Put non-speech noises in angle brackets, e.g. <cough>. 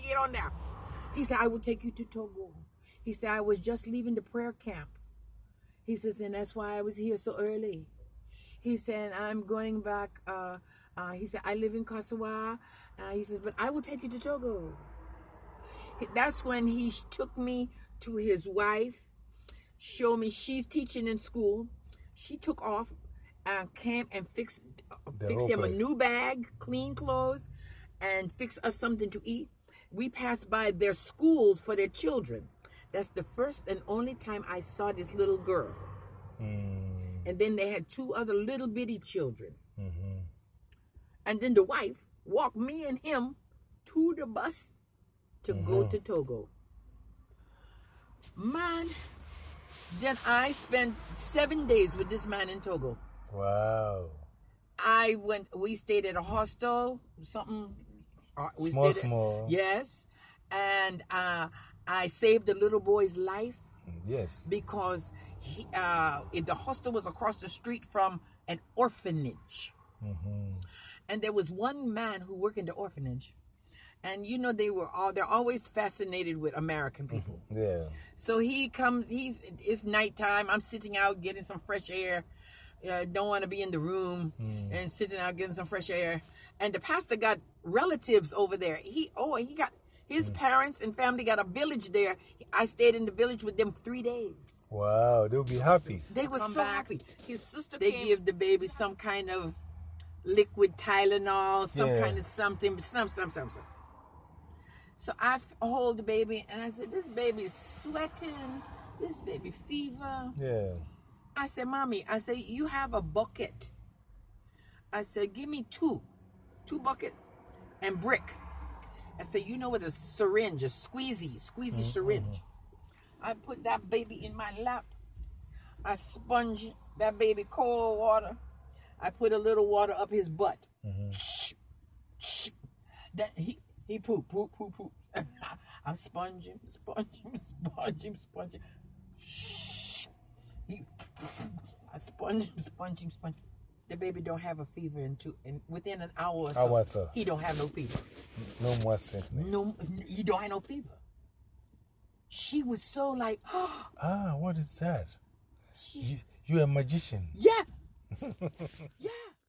I get on there. He said, I will take you to Togo. He said, I was just leaving the prayer camp. He says, and that's why I was here so early. He said, I'm going back. Uh, uh, he said, I live in Kasawa. Uh, he says, but I will take you to Togo. That's when he took me to his wife, showed me she's teaching in school. She took off and came and fixed, fixed him a new bag, clean clothes, and fix us something to eat. We passed by their schools for their children. That's the first and only time I saw this little girl. Mm, And then they had two other little bitty children. mhm. And then the wife walked me and him to the bus to go to Togo. Man, then I spent seven days with this man in Togo. Wow. I went. We stayed at a hostel, something. Uh, We Small, stayed small. yes, and uh, I saved the little boy's life Yes. because he, uh, the hostel was across the street from an orphanage, hmm and there was one man who worked in the orphanage, and you know they were all they're always fascinated with American people. Yeah. So he comes. He's it's nighttime. I'm sitting out getting some fresh air. Uh, don't want to be in the room and sitting out getting some fresh air. And the pastor got relatives over there. He oh he got his parents and family got a village there. I stayed in the village with them three days. Wow. They'll be happy. They were Come so back. happy. His sister they give the baby some kind of liquid Tylenol, some Yeah. kind of something, some some some some. So I f- hold the baby and I said, "This baby is sweating. This baby fever." Yeah. I said, "Mommy," I said, "You have a bucket." I said, "Give me two, two bucket, and brick." I said, "You know what a syringe, a squeezy, squeezy mm-hmm. syringe." I put that baby in my lap. I sponge that baby cold water. I put a little water up his butt. Mm-hmm. Shh, shh. That he he poop poop poop poop. <laughs> I'm sponging, sponging, <laughs> sponging, sponging. Shh. Sponge him, sponge him, sponge. him. The baby don't have a fever in two, in within an hour or so. Hour so. He don't have no fever. No more sickness. No, he don't have no fever. She was so like, <gasps> Ah, what is that? she's You, you're a magician. yeah, <laughs> yeah.